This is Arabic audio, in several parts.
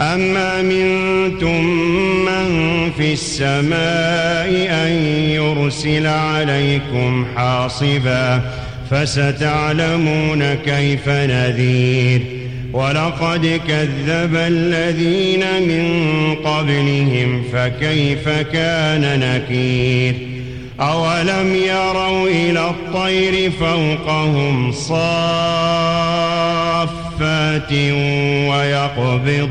أم أمنتم من في السماء أن يرسل عليكم حاصبا فستعلمون كيف نذير ولقد كذب الذين من قبلهم فكيف كان نكير أولم يروا إلى الطير فوقهم صافات ويقبض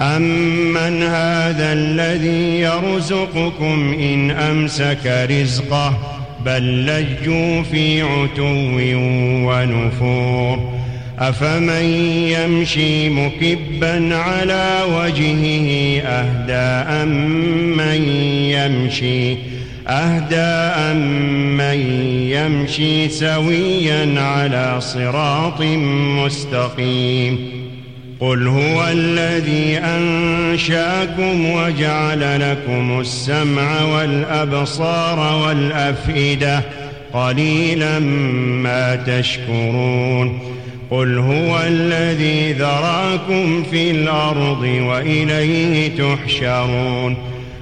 أمن هذا الذي يرزقكم إن أمسك رزقه بل لجوا في عتو ونفور أفمن يمشي مكبا على وجهه أهدى أمن يمشي أهدى أمن يمشي سويا على صراط مستقيم قل هو الذي أنشأكم وجعل لكم السمع والأبصار والأفئدة. قليلا ما تشكرون. قل هو الذي ذراكم في الأرض وإليه تحشرون.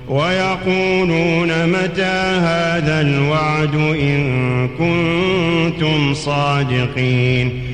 ويقولون متى هذا الوعد إن كنتم صادقين.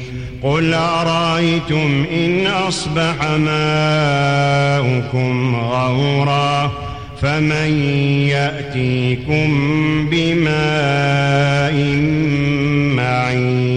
قل أرأيتم إن أصبح ماؤكم غورا فمن يأتيكم بماء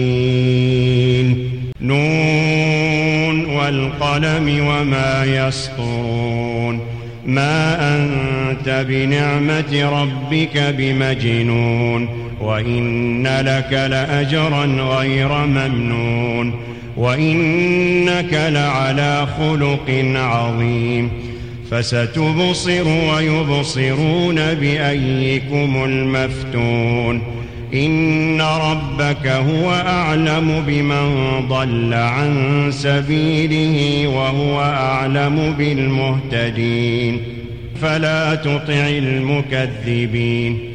معين نون والقلم وما يسطرون ما أنت بنعمة ربك بمجنون وإن لك لأجرا غير ممنون وإنك لعلى خلق عظيم فستبصر ويبصرون بأيكم المفتون إن ربك هو أعلم بمن ضل عن سبيله وهو أعلم بالمهتدين فلا تطع المكذبين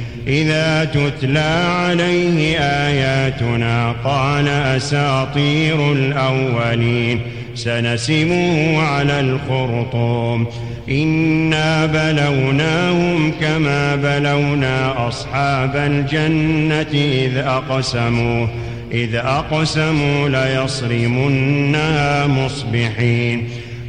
إذا تتلى عليه آياتنا قال أساطير الأولين سنسمه على الخرطوم. إنا بلوناهم كما بلونا أصحاب الجنة إذ أقسموا إذ أقسموا ليصرمنها مصبحين.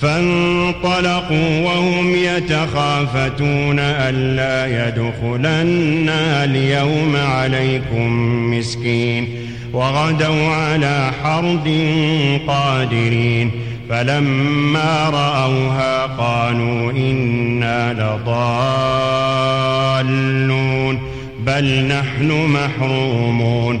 فانطلقوا وهم يتخافتون ألا يدخلنها اليوم عليكم مسكين وغدوا على حرد قادرين فلما رأوها قالوا إنا لضالون بل نحن محرومون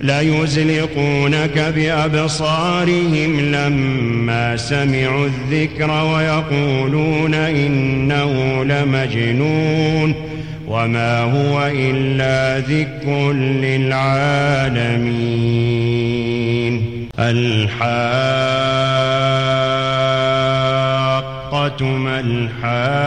ليزلقونك بأبصارهم لما سمعوا الذكر ويقولون إنه لمجنون وما هو إلا ذكر للعالمين. الحاقة ما الحاقة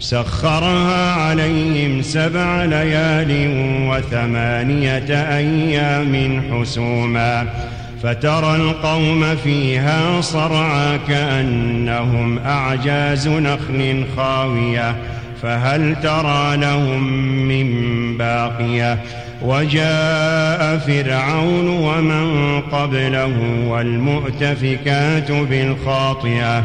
سخرها عليهم سبع ليال وثمانية أيام حسوما فترى القوم فيها صرعى كأنهم أعجاز نخل خاوية فهل ترى لهم من باقية وجاء فرعون ومن قبله والمؤتفكات بالخاطئة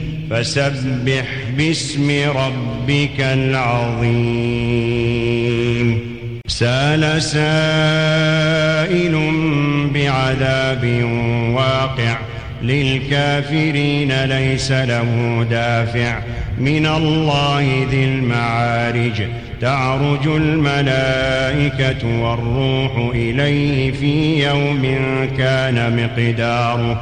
فسبح باسم ربك العظيم. سأل سائل بعذاب واقع للكافرين ليس له دافع. من الله ذي المعارج تعرج الملائكة والروح إليه في يوم كان مقداره.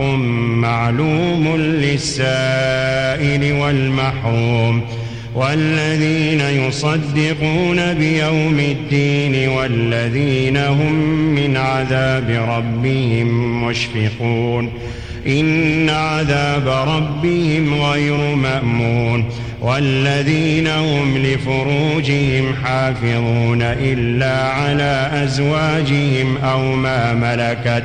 حق معلوم للسائل والمحروم والذين يصدقون بيوم الدين والذين هم من عذاب ربهم مشفقون. إن عذاب ربهم غير مأمون والذين هم لفروجهم حافظون إلا على أزواجهم أو ما ملكت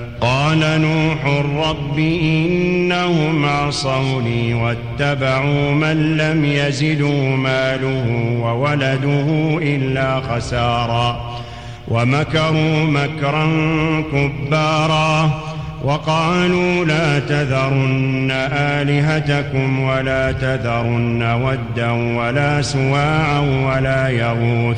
قال نوح رب إنهم عصوني واتبعوا من لم يزدوا ماله وولده إلا خسارا ومكروا مكرا كبارا وقالوا لا تذرن آلهتكم ولا تذرن ودا ولا سواعا ولا يغوث